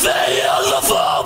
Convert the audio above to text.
Let's feel the fall!